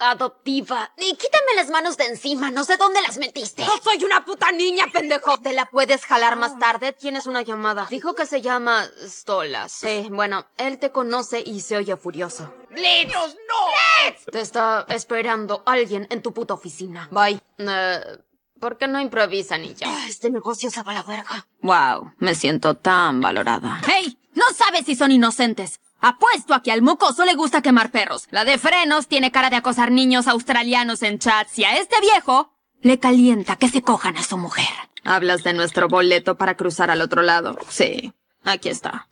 adoptiva. Y quítame las manos de encima, no sé dónde las metiste. ¡No soy una puta niña, pendejo! Te la puedes jalar más tarde, tienes una llamada. Dijo que se llama Stolas. Sí, bueno, él te conoce y se oye furioso. ¡Blitz! ¡No! Te está esperando alguien en tu puta oficina. Bye. Eh, ¿Por qué no improvisan y ya? Este negocio se va a la verga. Wow, me siento tan valorada. ¡Hey! No sabes si son inocentes. Apuesto a que al mocoso le gusta quemar perros. La de frenos tiene cara de acosar niños australianos en chats y a este viejo le calienta que se cojan a su mujer. ¿Hablas de nuestro boleto para cruzar al otro lado? Sí. Aquí está.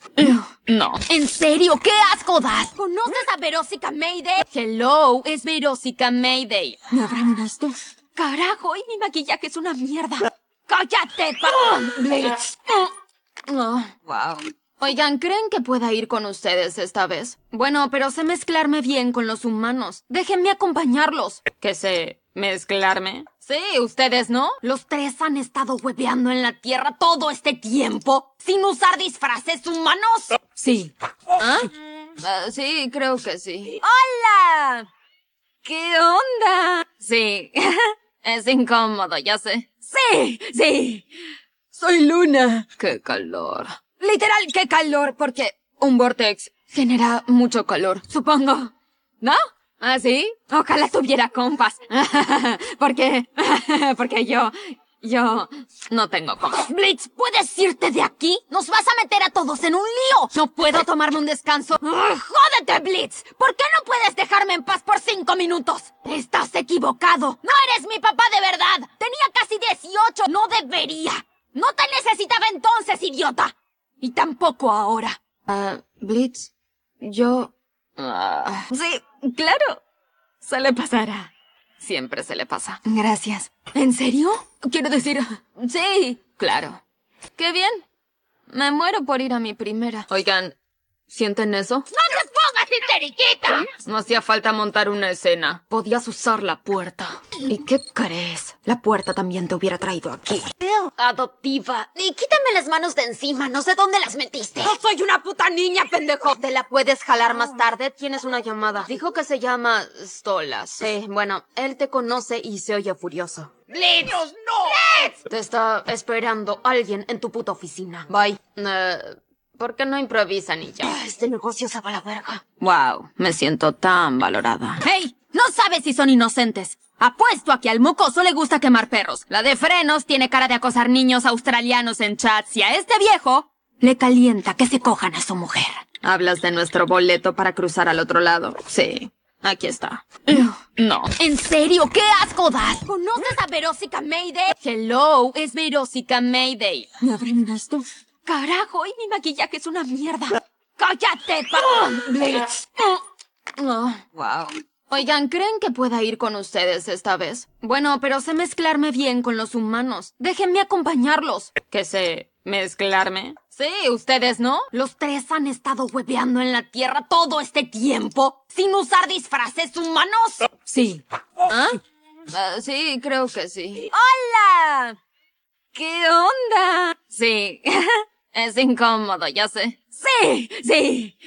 No. ¿En serio? ¡Qué asco das! ¿Conoces a Verósica Mayday? Hello, es Verósica Mayday. ¿Me habrán visto? Carajo, y mi maquillaje es una mierda. ¡Cállate, pa! Blitz. Oh, wow. Oigan, ¿creen que pueda ir con ustedes esta vez? Bueno, pero sé mezclarme bien con los humanos. Déjenme acompañarlos. ¿Qué sé? ¿Mezclarme? Sí, ustedes, ¿no? Los tres han estado hueveando en la Tierra todo este tiempo sin usar disfraces humanos. Sí. ¿Ah? Ah, sí, creo que sí. ¡Hola! ¿Qué onda? Sí. es incómodo, ya sé. Sí, sí. Soy Luna. Qué calor. Literal, qué calor, porque un vortex genera mucho calor, supongo. ¿No? ¿Ah, sí? Ojalá tuviera compas. porque, porque yo, yo no tengo compas. Blitz, ¿puedes irte de aquí? Nos vas a meter a todos en un lío. No puedo tomarme un descanso. ¡Jódete, Blitz! ¿Por qué no puedes dejarme en paz por cinco minutos? Estás equivocado. No eres mi papá de verdad. Tenía casi 18. No debería. No te necesitaba entonces, idiota. Y tampoco ahora. Ah, Blitz, yo... Ah. Sí, claro. Se le pasará. Siempre se le pasa. Gracias. ¿En serio? Quiero decir... Sí, claro. Qué bien. Me muero por ir a mi primera. Oigan, ¿sienten eso? No hacía falta montar una escena. Podías usar la puerta. ¿Y qué crees? La puerta también te hubiera traído aquí. Adoptiva. Y quítame las manos de encima. No sé dónde las metiste. ¡No soy una puta niña, pendejo! Te la puedes jalar más tarde. Tienes una llamada. Dijo que se llama Stolas. Sí, bueno, él te conoce y se oye furioso. ¡Blitz! ¡No! Te está esperando alguien en tu puta oficina. Bye. Eh, ¿Por qué no improvisan y ya? Este negocio se va a la verga. Wow, me siento tan valorada. ¡Hey! No sabes si son inocentes. Apuesto a que al mocoso le gusta quemar perros. La de frenos tiene cara de acosar niños australianos en chats y a este viejo le calienta que se cojan a su mujer. ¿Hablas de nuestro boleto para cruzar al otro lado? Sí. Aquí está. No. ¿En serio? ¡Qué asco das! ¿Conoces a Verósica Mayday? Hello, es Verósica Mayday. ¿Me habrán visto? Carajo, y mi maquillaje es una mierda. ¡Cállate, pa! Blitz. Oh, wow. Oigan, ¿creen que pueda ir con ustedes esta vez? Bueno, pero sé mezclarme bien con los humanos. Déjenme acompañarlos. ¿Qué sé? ¿Mezclarme? Sí, ustedes, ¿no? Los tres han estado hueveando en la Tierra todo este tiempo sin usar disfraces humanos. Sí. ¿Ah? Ah, sí, creo que sí. ¡Hola! ¿Qué onda? Sí. Es incómodo, ya sé. Sí, sí.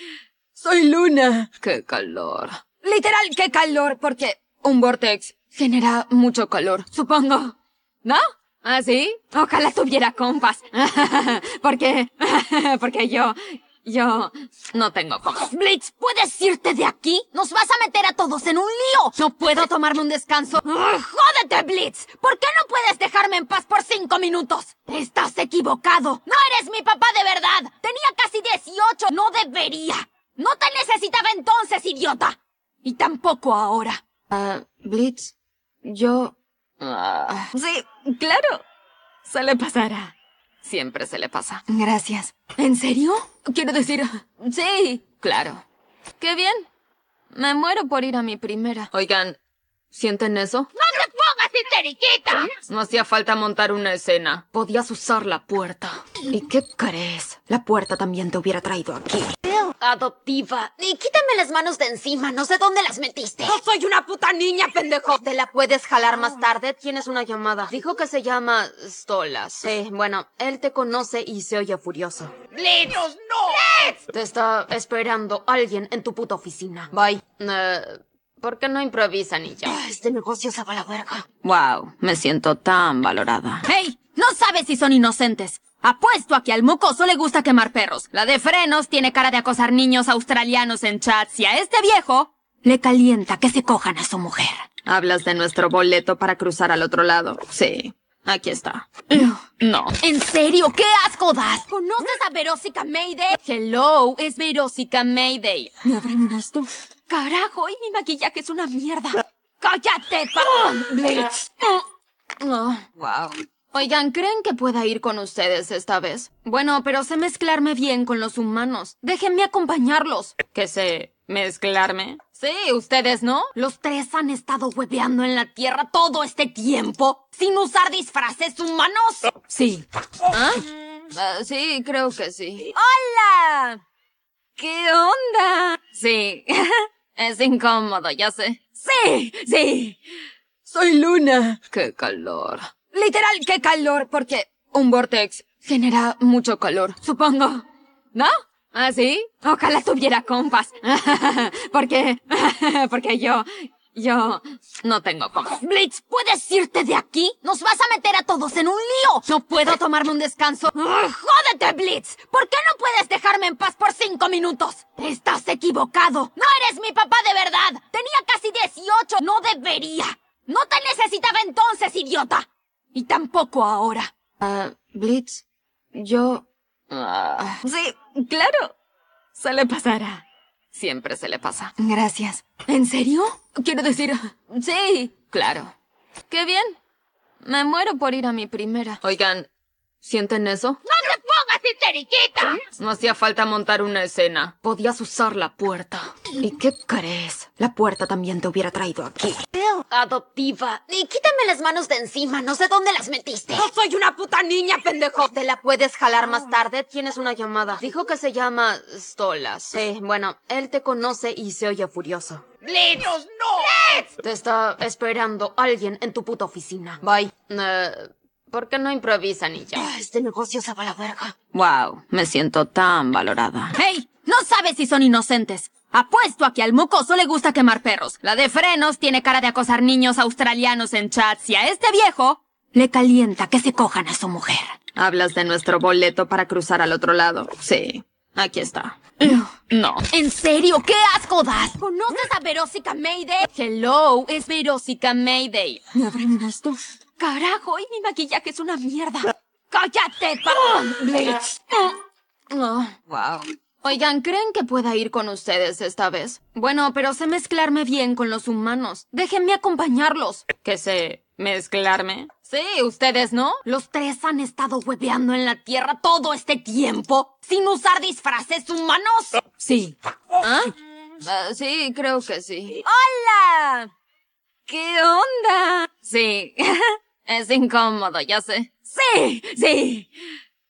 Soy Luna. Qué calor. Literal, qué calor, porque un vortex genera mucho calor, supongo. ¿No? ¿Ah, sí? Ojalá tuviera compas. porque, porque yo, yo no tengo compas. Blitz, ¿puedes irte de aquí? Nos vas a meter a todos en un lío. No puedo tomarme un descanso. ¡Jódete, Blitz! ¿Por qué no puedes dejarme en paz por cinco minutos? Estás equivocado. No eres mi papá de verdad. Tenía casi 18. No debería. No te necesitaba entonces, idiota. Y tampoco ahora. Ah, Blitz, yo... Ah. Sí, claro. Se le pasará. Siempre se le pasa. Gracias. ¿En serio? Quiero decir... Sí, claro. Qué bien. Me muero por ir a mi primera. Oigan, ¿sienten eso? ¡No te pongas histeriquita! No hacía falta montar una escena. Podías usar la puerta. ¿Y qué crees? La puerta también te hubiera traído aquí. Adoptiva. Y quítame las manos de encima. No sé dónde las metiste. ¡No soy una puta niña, pendejo! Te la puedes jalar más tarde. Tienes una llamada. Dijo que se llama Stolas. Sí, bueno, él te conoce y se oye furioso. ¡Blitz! ¡No! Te está esperando alguien en tu puta oficina. Bye. Eh, ¿Por qué no improvisan y ya? Este negocio se va a la verga. Wow, me siento tan valorada. ¡Hey! No sabes si son inocentes. Apuesto a que al mocoso le gusta quemar perros. La de frenos tiene cara de acosar niños australianos en chats y a este viejo le calienta que se cojan a su mujer. ¿Hablas de nuestro boleto para cruzar al otro lado? Sí, aquí está. No. ¿En serio? ¡Qué asco das! ¿Conoces a Verósica Mayday? Hello, es Verósica Mayday. ¿Me habrán visto? Carajo, y mi maquillaje es una mierda. ¡Cállate, pa! Blitz. Oh, wow. Oigan, ¿creen que pueda ir con ustedes esta vez? Bueno, pero sé mezclarme bien con los humanos. Déjenme acompañarlos. ¿Qué sé? ¿Mezclarme? Sí, ustedes, ¿no? Los tres han estado hueveando en la Tierra todo este tiempo sin usar disfraces humanos. Sí. ¿Ah? Ah, sí, creo que sí. ¡Hola! ¿Qué onda? Sí. es incómodo, ya sé. Sí, sí. Soy Luna. Qué calor. Literal, qué calor, porque Un vortex genera mucho calor. supongo. ¿No? ¿Ah, sí? Ojalá tuviera compas. porque, porque yo, yo No tengo compas. Blitz, ¿puedes irte de aquí? Nos vas a meter a todos en un lío. No puedo tomarme un descanso. ¡Ugh, ¡Jódete, Blitz! ¿Por qué no puedes dejarme en paz por cinco minutos? Estás equivocado. No eres mi papá de verdad. Tenía casi 18. No debería. No te necesitaba entonces, idiota. Y tampoco ahora. Ah, Blitz, yo... Ah, Sí, claro. se le pasará. Siempre se le pasa. Gracias. ¿En serio? Quiero decir, Sí, claro. Qué bien. Me muero por ir a mi primera. Oigan, ¿sienten eso? ¡No te pongas histeriquita! No hacía falta montar una escena. Podías usar la puerta. ¿Y qué crees? La puerta también te hubiera traído aquí. adoptiva. Y quítame las manos de encima. No sé dónde las metiste. ¡No soy una puta niña, pendejo! ¿Te la puedes jalar más tarde? Tienes una llamada. Dijo que se llama Stolas. Sí, bueno, él te conoce y se oye furioso. ¡Blitz! ¡no! Te está esperando alguien en tu puta oficina. Bye. Eh, ¿Por qué no improvisan y ya? Este negocio se va a la verga. Wow, me siento tan valorada. ¡Hey! No sabes si son inocentes. Apuesto a que al mocoso le gusta quemar perros. La de frenos tiene cara de acosar niños australianos en chats y a este viejo le calienta que se cojan a su mujer. ¿Hablas de nuestro boleto para cruzar al otro lado? Sí, aquí está. No. ¿En serio? ¡Qué asco das! ¿Conoces a Verósica Mayday? Hello, es Verósica Mayday. ¿Me habrán visto? Carajo, y mi maquillaje es una mierda. ¡Cállate, pa! Blitz. Oh, wow. Oigan, ¿creen que pueda ir con ustedes esta vez? Bueno, pero sé mezclarme bien con los humanos. Déjenme acompañarlos. ¿Qué sé? ¿Mezclarme? Sí, ustedes, ¿no? Los tres han estado hueveando en la Tierra todo este tiempo sin usar disfraces humanos. Sí. ¿Ah? Ah, sí, creo que sí. ¡Hola! ¿Qué onda? Sí. es incómodo, ya sé. Sí, sí.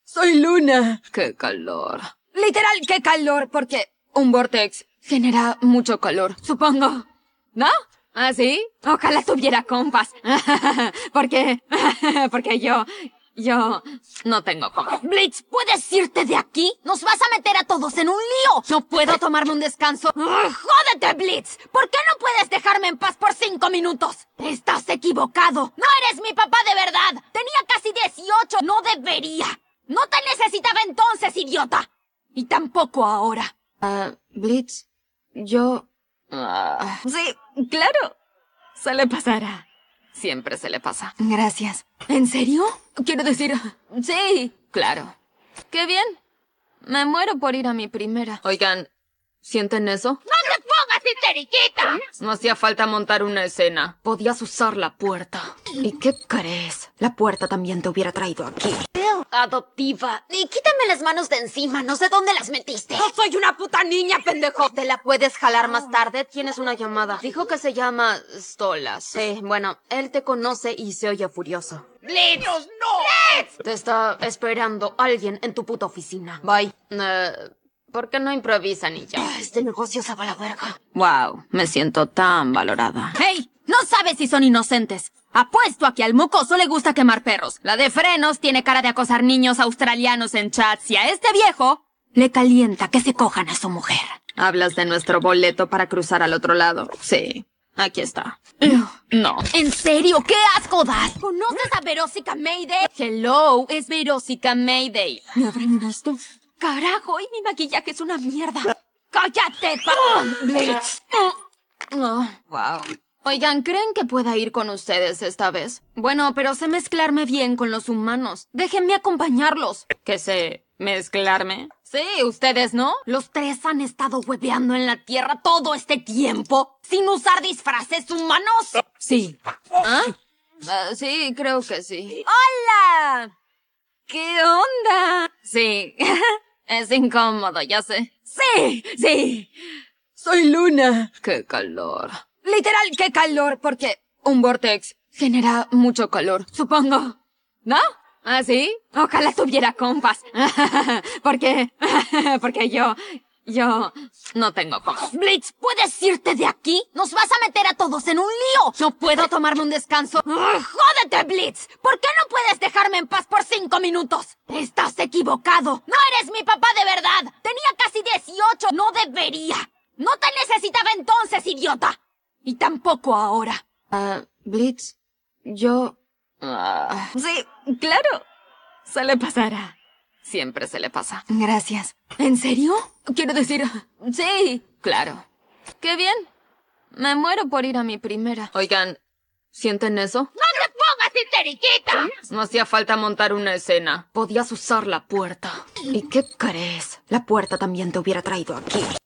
Soy Luna. Qué calor. Literal, qué calor, porque Un vortex genera mucho calor. supongo. ¿No? ¿Ah, sí? Ojalá tuviera compas. porque, porque yo, yo No tengo compas. Blitz, ¿puedes irte de aquí? Nos vas a meter a todos en un lío. No puedo tomarme un descanso. ¡Ugh, ¡Jódete, Blitz! ¿Por qué no puedes dejarme en paz por cinco minutos? Estás equivocado. No eres mi papá de verdad. Tenía casi 18. No debería. No te necesitaba entonces, idiota. Y tampoco ahora. Ah, Blitz, yo... Ah, Sí, claro. se le pasará. Siempre se le pasa. Gracias. ¿En serio? Quiero decir, Sí, claro. Qué bien. Me muero por ir a mi primera. Oigan, ¿sienten eso? ¡No te pongas histeriquita! No hacía falta montar una escena. Podías usar la puerta. ¿Y qué crees? La puerta también te hubiera traído aquí. Adoptiva. Y quítame las manos de encima. No sé dónde las metiste. ¡No soy una puta niña, pendejo! ¿Te la puedes jalar más tarde? Tienes una llamada. Dijo que se llama Stolas. Sí, bueno, él te conoce y se oye furioso. ¡Blitz! ¡no! Te está esperando alguien en tu puta oficina. Bye. Eh, ¿Por qué no improvisan y ya? Este negocio se va a la verga. Wow, me siento tan valorada. ¡Hey! No sabes si son inocentes. Apuesto a que al mocoso le gusta quemar perros. La de frenos tiene cara de acosar niños australianos en chats y a este viejo le calienta que se cojan a su mujer. ¿Hablas de nuestro boleto para cruzar al otro lado? Sí, Aquí está. No. ¿En serio? ¡Qué asco das! ¿Conoces a Verósica Mayday? Hello, es Verósica Mayday. ¿Me habrán visto? Carajo, y mi maquillaje es una mierda. ¡Cállate, pa! Blitz. Oh, wow. Oigan, ¿creen que pueda ir con ustedes esta vez? Bueno, pero sé mezclarme bien con los humanos. Déjenme acompañarlos. ¿Qué sé? ¿Mezclarme? Sí, ustedes, ¿no? Los tres han estado hueveando en la Tierra todo este tiempo sin usar disfraces humanos. Sí. ¿Ah? Ah, sí, creo que sí. ¡Hola! ¿Qué onda? Sí. es incómodo, ya sé. Sí, sí. Soy Luna. Qué calor. Literal, qué calor, porque Un vortex genera mucho calor. supongo. ¿No? ¿Ah, sí? Ojalá tuviera compas. porque, porque yo, yo No tengo compas. Blitz, ¿puedes irte de aquí? Nos vas a meter a todos en un lío. No puedo tomarme un descanso. ¡Ugh, ¡Jódete, Blitz! ¿Por qué no puedes dejarme en paz por cinco minutos? Estás equivocado. No eres mi papá de verdad. Tenía casi 18. No debería. No te necesitaba entonces, idiota. Y tampoco ahora. Ah, Blitz, yo... Ah, Sí, claro. se le pasará. Siempre se le pasa. Gracias. ¿En serio? Quiero decir, sí. Claro. Qué bien. Me muero por ir a mi primera. Oigan, ¿sienten eso? ¡No te pongas histeriquita! No hacía falta montar una escena. Podías usar la puerta. ¿Y qué crees? La puerta también te hubiera traído aquí.